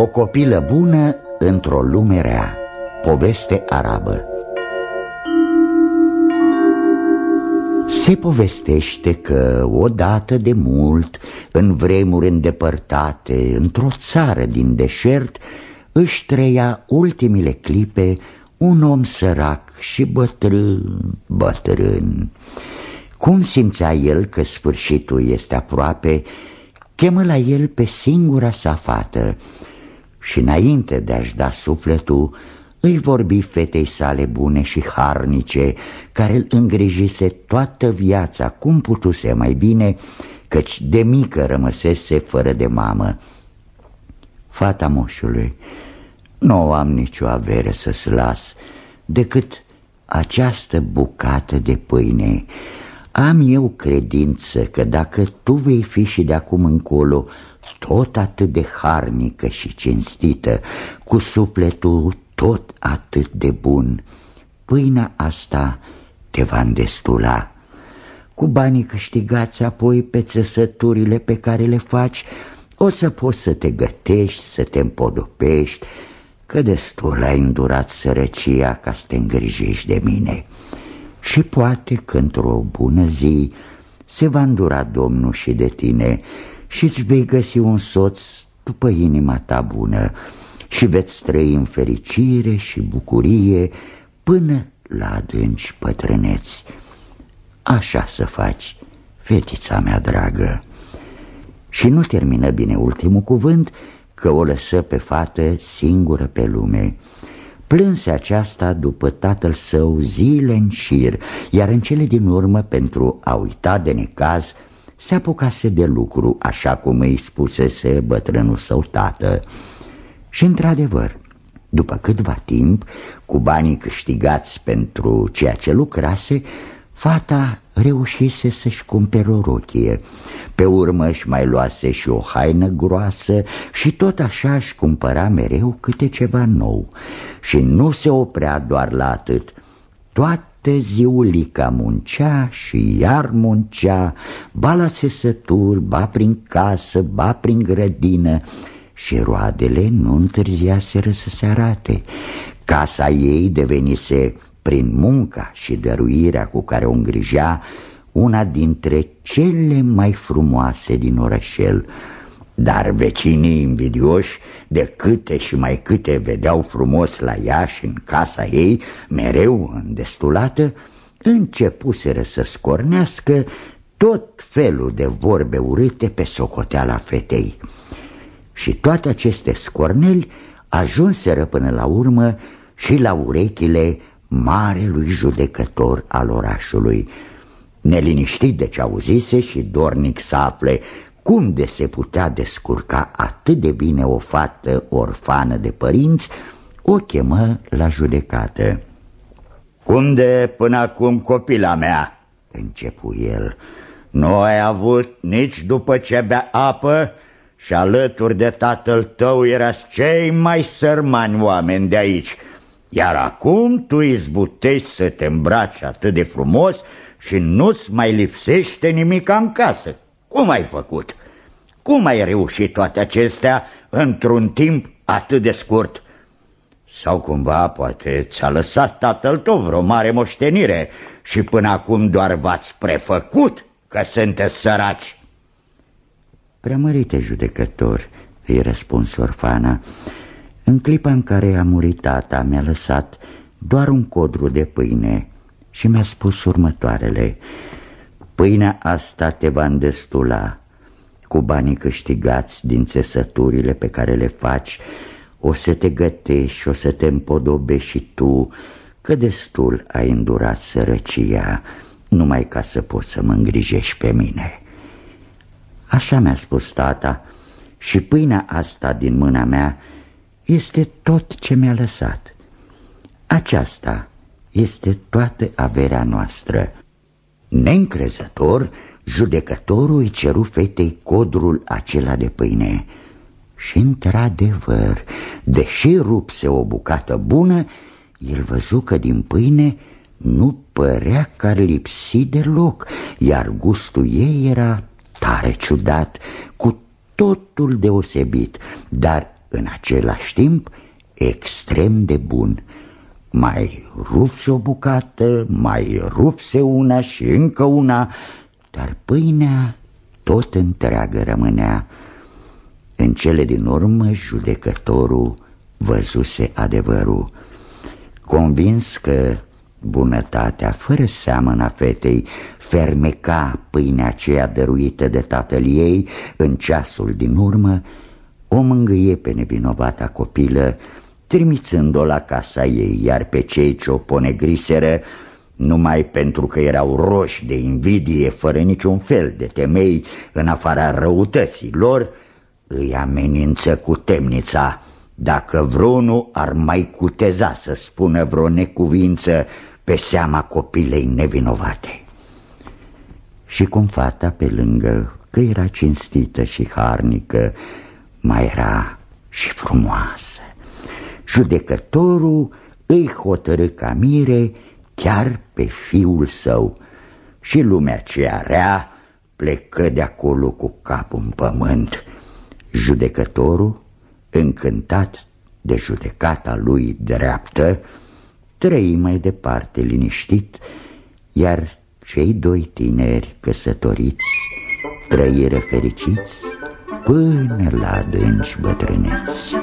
O copilă bună într-o lume rea Poveste arabă Se povestește că odată de mult, în vremuri îndepărtate, într-o țară din deșert, își trăia ultimile clipe un om sărac și bătrân, bătrân. Cum simțea el că sfârșitul este aproape, chemă la el pe singura sa fată și înainte de a-și da sufletul, îi vorbi fetei sale bune și harnice, care îl îngrijise toată viața, cum putuse mai bine, căci de mică rămăsese fără de mamă. Fata moșului, nu am nicio avere să-ți las, decât această bucată de pâine. Am eu credință că dacă tu vei fi și de acum încolo tot atât de harnică și cinstită, cu sufletul tot atât de bun, pâinea asta te va îndestula. Cu banii câștigați apoi pe țăsăturile pe care le faci, o să poți să te gătești, să te împodopești, că destul ai îndurat sărăcia ca să te îngrijești de mine. Și poate că într-o bună zi se va îndura Domnul și de tine și îți vei găsi un soț după inima ta bună și veți trăi în fericire și bucurie până la adânci pătrâneți. Așa să faci, fetița mea dragă. Și nu termină bine ultimul cuvânt, că o lăsă pe fată singură pe lume. Plânse aceasta după tatăl său zile în șir, iar în cele din urmă, pentru a uita de necaz, se apucase de lucru, așa cum îi spusese bătrânul său tată. Și într-adevăr, după câtva timp, cu banii câștigați pentru ceea ce lucrase, fata reușise să-și cumpere o rochie. Pe urmă își mai luase și o haină groasă și tot așa își cumpăra mereu câte ceva nou. Și nu se oprea doar la atât. Toată ziulica muncea și iar muncea, ba la țesături, ba prin casă, ba prin grădină, și roadele nu întârziaseră să se arate. Casa ei devenise, prin munca și dăruirea cu care o îngrijea, una dintre cele mai frumoase din orășel. Dar vecinii invidioși, de câte și mai câte vedeau frumos la ea și în casa ei, mereu îndestulată, începuseră să scornească tot felul de vorbe urâte pe socoteala fetei. Și toate aceste scorneli ajunseră până la urmă și la urechile marelui judecător al orașului. Neliniștit de ce auzise și dornic să afle cum de se putea descurca atât de bine o fată orfană de părinți, o chemă la judecată. Cum de până acum copila mea?" începu el. Nu ai avut nici după ce bea apă și alături de tatăl tău erați cei mai sărmani oameni de aici, iar acum tu izbutești să te îmbraci atât de frumos și nu-ți mai lipsește nimic în casă. Cum ai făcut? Cum ai reușit toate acestea într-un timp atât de scurt? Sau cumva poate ți-a lăsat tatăl tău vreo mare moștenire și până acum doar v-ați prefăcut că sunteți săraci? Preamărite judecător, îi răspuns orfana, în clipa în care a murit tata mi-a lăsat doar un codru de pâine și mi-a spus următoarele Pâinea asta te va îndestula cu banii câștigați din țesăturile pe care le faci o să te gătești și o să te împodobești și tu Că destul ai îndurat sărăcia Numai ca să poți să mă îngrijești pe mine Așa mi-a spus tata și pâinea asta din mâna mea este tot ce mi-a lăsat. Aceasta este toată averea noastră. Neîncrezător, judecătorul îi ceru fetei codrul acela de pâine. Și într-adevăr, deși rupse o bucată bună, el văzu că din pâine nu părea că ar lipsi deloc, iar gustul ei era tare ciudat, cu totul deosebit, dar în același timp extrem de bun Mai rupse o bucată, mai rupse una și încă una Dar pâinea tot întreagă rămânea. În cele din urmă judecătorul văzuse adevărul. Convins că bunătatea fără seamăn a fetei fermeca pâinea aceea dăruită de tatăl ei în ceasul din urmă, o mângâie pe nevinovata copilă, trimițând-o la casa ei, iar pe cei ce o ponegriseră, numai pentru că erau roși de invidie, fără niciun fel de temei, în afara răutății lor, îi amenință cu temnița. Dacă vreunul ar mai cuteza să spună vreo necuvință pe seama copilei nevinovate. Și cum fata pe lângă că era cinstită și harnică, mai era și frumoasă. Judecătorul îi hotărâ ca mire chiar pe fiul său și lumea aceea rea plecă de acolo cu capul în pământ. Judecătorul, încântat de judecata lui dreaptă, trăi mai departe liniștit, iar cei doi tineri căsătoriți trăiră fericiți până la adânci bătrâneți.